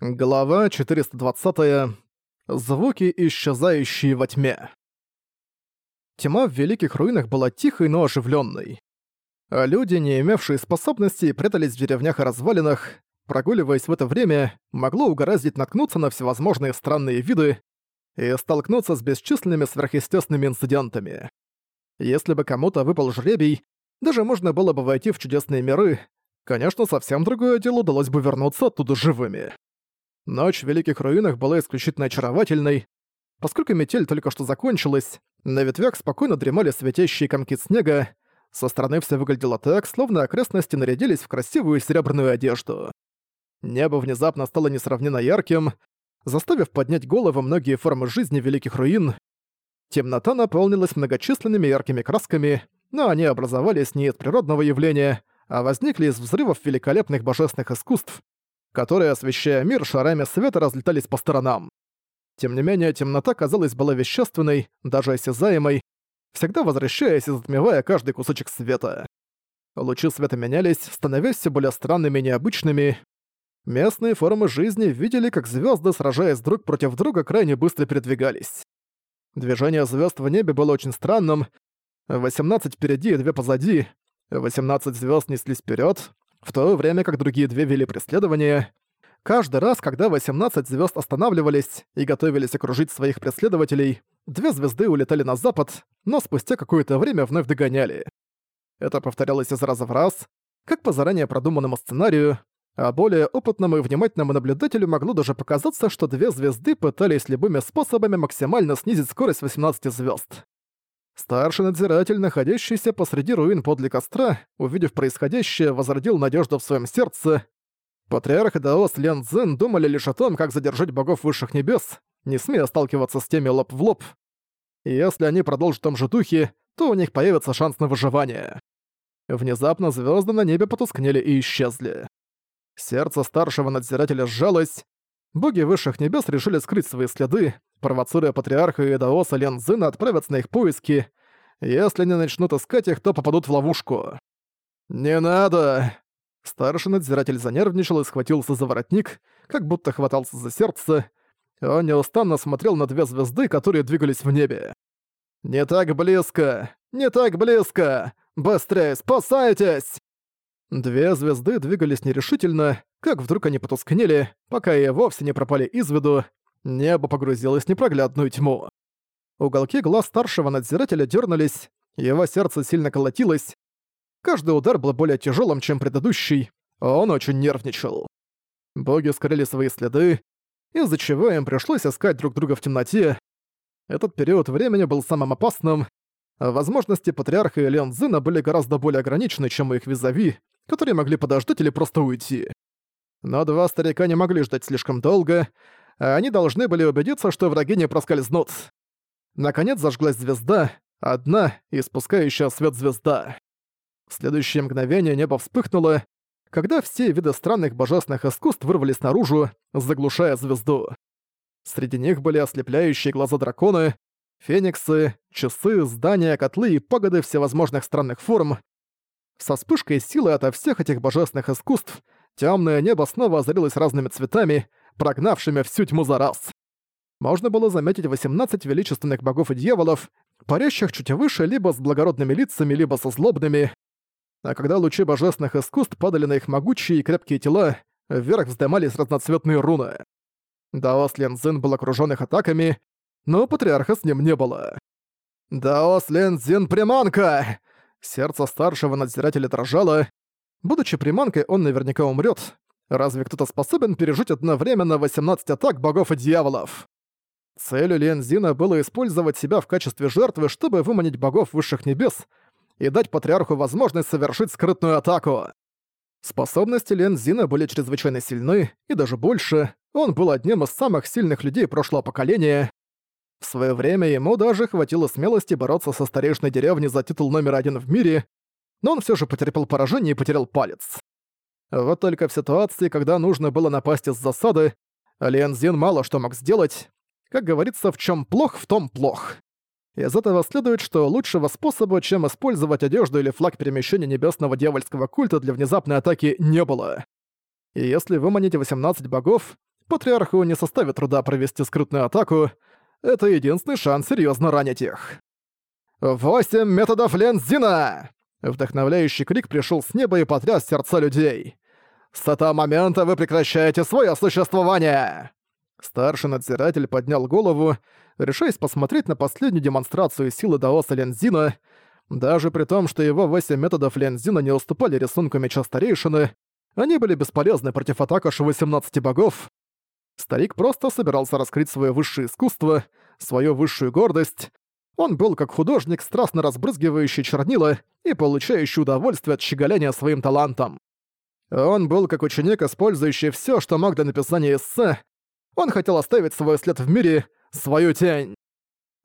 Глава 420. Звуки, исчезающие во тьме. Тьма в Великих Руинах была тихой, но оживленной. А люди, не имевшие способностей, прятались в деревнях и развалинах. Прогуливаясь в это время, могло угораздить наткнуться на всевозможные странные виды и столкнуться с бесчисленными сверхъестественными инцидентами. Если бы кому-то выпал жребий, даже можно было бы войти в чудесные миры, конечно, совсем другое дело удалось бы вернуться оттуда живыми. Ночь в Великих Руинах была исключительно очаровательной. Поскольку метель только что закончилась, на ветвях спокойно дремали светящие комки снега, со стороны все выглядело так, словно окрестности нарядились в красивую серебряную одежду. Небо внезапно стало несравненно ярким, заставив поднять голову многие формы жизни Великих Руин. Темнота наполнилась многочисленными яркими красками, но они образовались не из природного явления, а возникли из взрывов великолепных божественных искусств, которые, освещая мир, шарами света разлетались по сторонам. Тем не менее, темнота, казалось, была вещественной, даже осязаемой, всегда возвращаясь и затмевая каждый кусочек света. Лучи света менялись, становясь все более странными и необычными. Местные формы жизни видели, как звезды, сражаясь друг против друга, крайне быстро передвигались. Движение звезд в небе было очень странным. 18 впереди и 2 позади. 18 звезд неслись вперед, в то время как другие две вели преследование. Каждый раз, когда 18 звезд останавливались и готовились окружить своих преследователей, две звезды улетали на запад, но спустя какое-то время вновь догоняли. Это повторялось из раза в раз, как по заранее продуманному сценарию, а более опытному и внимательному наблюдателю могло даже показаться, что две звезды пытались любыми способами максимально снизить скорость 18 звезд. Старший надзиратель, находящийся посреди руин подле костра, увидев происходящее, возродил надежду в своем сердце. Патриарх Даос Лен Цзэн думали лишь о том, как задержать богов высших небес, не смея сталкиваться с теми лоб в лоб. И если они продолжат в том же духе, то у них появится шанс на выживание. Внезапно звезды на небе потускнели и исчезли. Сердце старшего надзирателя сжалось. Боги высших небес решили скрыть свои следы, провоцируя патриарха и Даоса Лензына отправиться на их поиски. Если они начнут искать их, то попадут в ловушку. «Не надо!» Старший надзиратель занервничал и схватился за воротник, как будто хватался за сердце. Он неустанно смотрел на две звезды, которые двигались в небе. «Не так близко! Не так близко! Быстрее, спасайтесь!» Две звезды двигались нерешительно, как вдруг они потускнели, пока и вовсе не пропали из виду, Небо погрузилось в непроглядную тьму. Уголки глаз старшего надзирателя дернулись, его сердце сильно колотилось. Каждый удар был более тяжелым, чем предыдущий, он очень нервничал. Боги скрыли свои следы, из-за чего им пришлось искать друг друга в темноте. Этот период времени был самым опасным. Возможности Патриарха и Леон Зина были гораздо более ограничены, чем у их визави, которые могли подождать или просто уйти. Но два старика не могли ждать слишком долго, а они должны были убедиться, что враги не проскользнут. Наконец зажглась звезда, одна, испускающая свет звезда. В следующее мгновение небо вспыхнуло, когда все виды странных божественных искусств вырвались наружу, заглушая звезду. Среди них были ослепляющие глаза дракона, фениксы, часы, здания, котлы и погоды всевозможных странных форм. Со вспышкой силы ото всех этих божественных искусств темное небо снова озарилось разными цветами, прогнавшими всю тьму за раз. Можно было заметить 18 величественных богов и дьяволов, парящих чуть выше либо с благородными лицами, либо со злобными. А когда лучи божественных искусств падали на их могучие и крепкие тела, вверх вздымались разноцветные руны. Даос Лензин был окружён их атаками, но патриарха с ним не было. «Даос Лензин приманка!» Сердце старшего надзирателя дрожало. Будучи приманкой, он наверняка умрет, Разве кто-то способен пережить одновременно 18 атак богов и дьяволов? Целью Лензина было использовать себя в качестве жертвы, чтобы выманить богов высших небес и дать патриарху возможность совершить скрытную атаку. Способности Лензина были чрезвычайно сильны, и даже больше. Он был одним из самых сильных людей прошлого поколения. В свое время ему даже хватило смелости бороться со старейшиной деревней за титул номер один в мире, но он все же потерпел поражение и потерял палец. Вот только в ситуации, когда нужно было напасть из засады, Лиэн Зин мало что мог сделать. Как говорится, в чем плох, в том плох. Из этого следует, что лучшего способа, чем использовать одежду или флаг перемещения небесного дьявольского культа для внезапной атаки, не было. И если выманить 18 богов, Патриарху не составит труда провести скрытную атаку. Это единственный шанс серьезно ранить их. «Восемь методов Лензина!» Вдохновляющий крик пришел с неба и потряс сердца людей. «С этого момента вы прекращаете свое существование!» Старший надзиратель поднял голову, решаясь посмотреть на последнюю демонстрацию силы Даоса Лензина. Даже при том, что его восемь методов Лензина не уступали рисунку меча старейшины, они были бесполезны против атак аж 18 богов. Старик просто собирался раскрыть свое высшее искусство, свою высшую гордость. Он был как художник, страстно разбрызгивающий чернила и получающий удовольствие от щеголяния своим талантом. Он был как ученик, использующий все, что мог для написания эссе. Он хотел оставить свой след в мире, свою тень.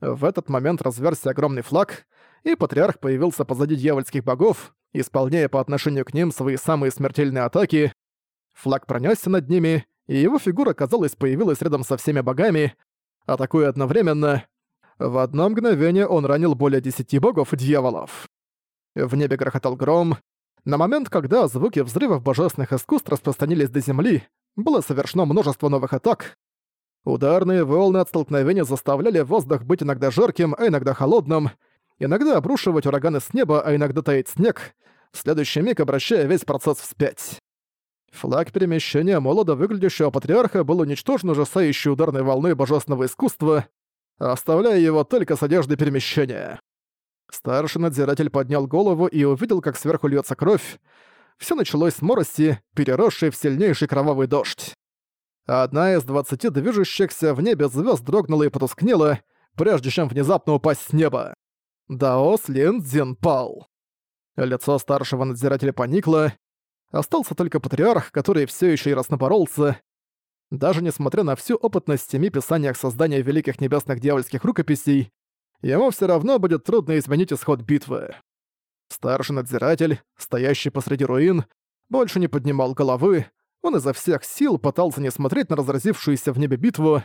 В этот момент разверся огромный флаг, и патриарх появился позади дьявольских богов, исполняя по отношению к ним свои самые смертельные атаки. Флаг пронесся над ними, и его фигура, казалось, появилась рядом со всеми богами, атакуя одновременно. В одно мгновение он ранил более десяти богов и дьяволов. В небе грохотал гром. На момент, когда звуки взрывов божественных искусств распространились до земли, было совершено множество новых атак. Ударные волны от столкновения заставляли воздух быть иногда жарким, а иногда холодным, иногда обрушивать ураганы с неба, а иногда таять снег, в следующий миг обращая весь процесс вспять. Флаг перемещения молодо выглядящего патриарха был уничтожен ужасающей ударной волной божественного искусства, оставляя его только с одеждой перемещения. Старший надзиратель поднял голову и увидел, как сверху льется кровь. Все началось с мороси, переросшей в сильнейший кровавый дождь. Одна из двадцати движущихся в небе звезд дрогнула и потускнела, прежде чем внезапно упасть с неба. Даос Лин Цзин пал. Лицо старшего надзирателя поникло. Остался только патриарх, который все еще и раз напоролся. Даже несмотря на всю опытность в семи писаниях создания великих небесных дьявольских рукописей, ему все равно будет трудно изменить исход битвы. Старший надзиратель, стоящий посреди руин, больше не поднимал головы, он изо всех сил пытался не смотреть на разразившуюся в небе битву.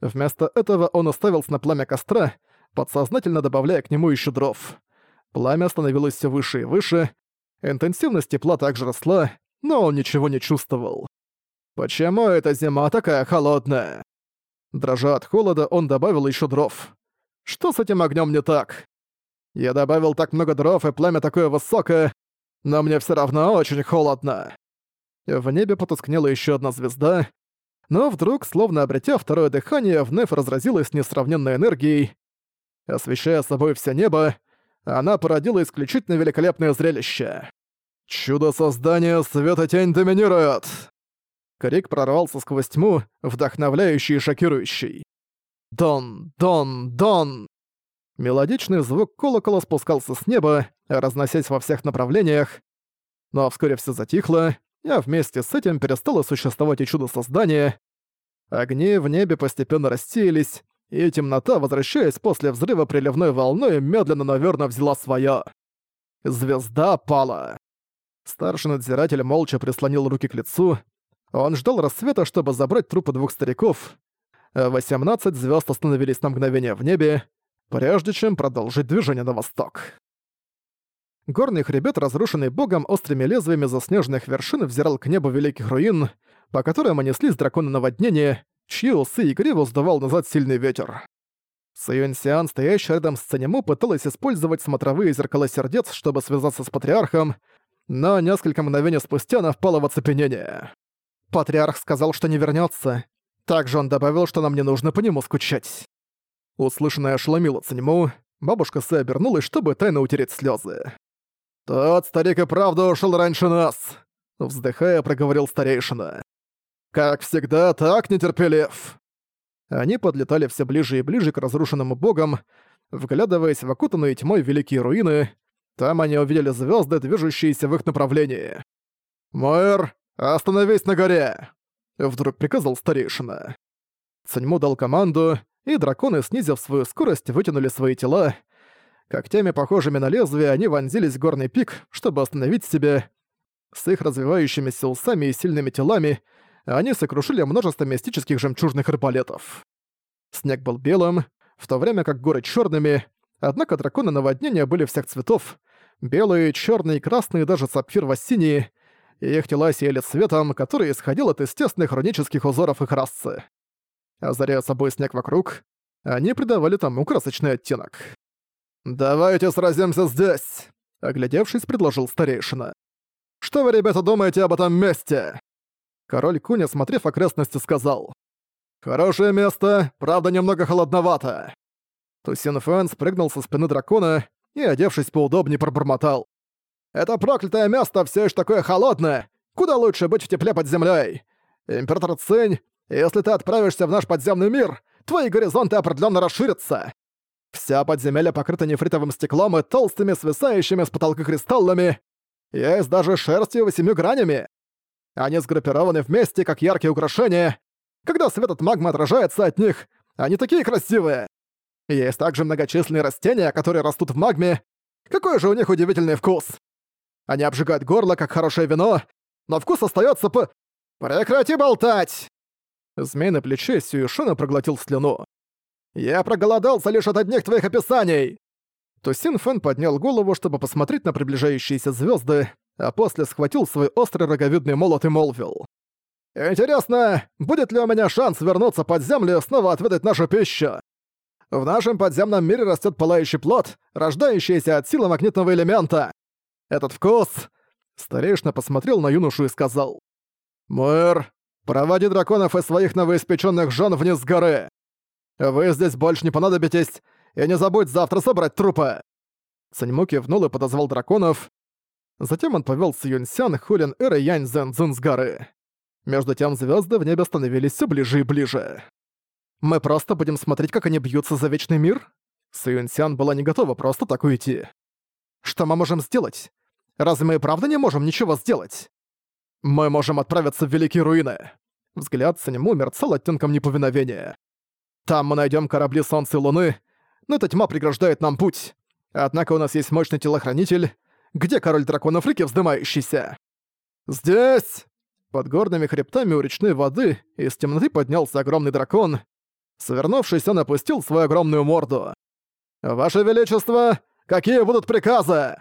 Вместо этого он уставился на пламя костра, подсознательно добавляя к нему еще дров. Пламя становилось все выше и выше, интенсивность тепла также росла, но он ничего не чувствовал. «Почему эта зима такая холодная?» Дрожа от холода, он добавил еще дров. «Что с этим огнем не так?» «Я добавил так много дров, и пламя такое высокое, но мне все равно очень холодно». В небе потускнела еще одна звезда, но вдруг, словно обретя второе дыхание, вновь разразилась несравненной энергией. Освещая собой все небо, она породила исключительно великолепное зрелище. «Чудо создания света тень доминирует!» Крик прорвался сквозь тьму, вдохновляющий и шокирующий. «Дон! Дон! Дон!» Мелодичный звук колокола спускался с неба, разносясь во всех направлениях, но вскоре все затихло, а вместе с этим перестало существовать и чудо создания. Огни в небе постепенно рассеялись, и темнота, возвращаясь после взрыва приливной волной, медленно, наверное, взяла своё. Звезда пала. Старший надзиратель молча прислонил руки к лицу. Он ждал рассвета, чтобы забрать трупы двух стариков. 18 звезд остановились на мгновение в небе, прежде чем продолжить движение на восток. Горный хребет, разрушенный богом острыми лезвиями заснеженных вершин, взирал к небу великих руин, по которым неслись драконы наводнения, чьи усы и гриву сдувал назад сильный ветер. Саюнсиан, стоящий рядом с Цанему, пыталась использовать смотровые зеркала сердец, чтобы связаться с патриархом, но несколько мгновений спустя она впала в оцепенение. Патриарх сказал, что не вернется. Также он добавил, что нам не нужно по нему скучать. Услышанное ошеломило Цанему, бабушка Сэ обернулась, чтобы тайно утереть слезы. «Тот старик и правда ушел раньше нас!» Вздыхая, проговорил старейшина. «Как всегда, так нетерпелив!» Они подлетали все ближе и ближе к разрушенному богам, вглядываясь в окутанные тьмой великие руины. Там они увидели звезды, движущиеся в их направлении. «Мэр, остановись на горе!» Вдруг приказал старейшина. Циньму дал команду, и драконы, снизив свою скорость, вытянули свои тела, Когтями, похожими на лезвие, они вонзились в горный пик, чтобы остановить себя. С их развивающимися усами и сильными телами они сокрушили множество мистических жемчужных арбалетов. Снег был белым, в то время как горы черными, однако драконы наводнения были всех цветов — белые, черные, красные, даже сапфир-синие. И их тела сияли светом, который исходил от естественных рунических узоров их расы. Озаряя собой снег вокруг, они придавали тому красочный оттенок. «Давайте сразимся здесь!» — оглядевшись, предложил старейшина. «Что вы, ребята, думаете об этом месте?» Король Куня, смотрев окрестности, сказал. «Хорошее место, правда немного холодновато». Тусин Фэн спрыгнул со спины дракона и, одевшись поудобнее, пробормотал. «Это проклятое место все еще такое холодное! Куда лучше быть в тепле под землей? Император Цинь, если ты отправишься в наш подземный мир, твои горизонты определенно расширятся. Вся подземелье покрыта нефритовым стеклом и толстыми свисающими с потолка кристаллами. Есть даже шерстью восемью гранями. Они сгруппированы вместе, как яркие украшения. Когда свет от магмы отражается от них, они такие красивые. Есть также многочисленные растения, которые растут в магме. Какой же у них удивительный вкус. Они обжигают горло, как хорошее вино, но вкус остается по... Прекрати болтать! Змей на плече Сюишина проглотил слюну. «Я проголодался лишь от одних твоих описаний!» Тусин Фэн поднял голову, чтобы посмотреть на приближающиеся звезды, а после схватил свой острый роговидный молот и молвил. «Интересно, будет ли у меня шанс вернуться под землю и снова отведать нашу пищу? В нашем подземном мире растет пылающий плод, рождающийся от силы магнитного элемента. Этот вкус...» Старейшина посмотрел на юношу и сказал. «Мэр, проводи драконов и своих новоиспеченных жен вниз горы. Вы здесь больше не понадобитесь, и не забудь завтра собрать трупы!» Саньму кивнул и подозвал драконов. Затем он повел с Юньсян, Хулин Эр и Янь Зэн Цзин с горы. Между тем звезды в небе становились все ближе и ближе. «Мы просто будем смотреть, как они бьются за Вечный мир?» Сюньсян была не готова просто так уйти. «Что мы можем сделать? Разве мы и правда не можем ничего сделать?» «Мы можем отправиться в Великие Руины!» Взгляд Санему мерцал оттенком неповиновения. «Там мы найдем корабли Солнца и Луны, но эта тьма преграждает нам путь. Однако у нас есть мощный телохранитель. Где король драконов реки вздымающийся?» «Здесь!» Под горными хребтами у речной воды из темноты поднялся огромный дракон. Свернувшись, он опустил свою огромную морду. «Ваше Величество, какие будут приказы?»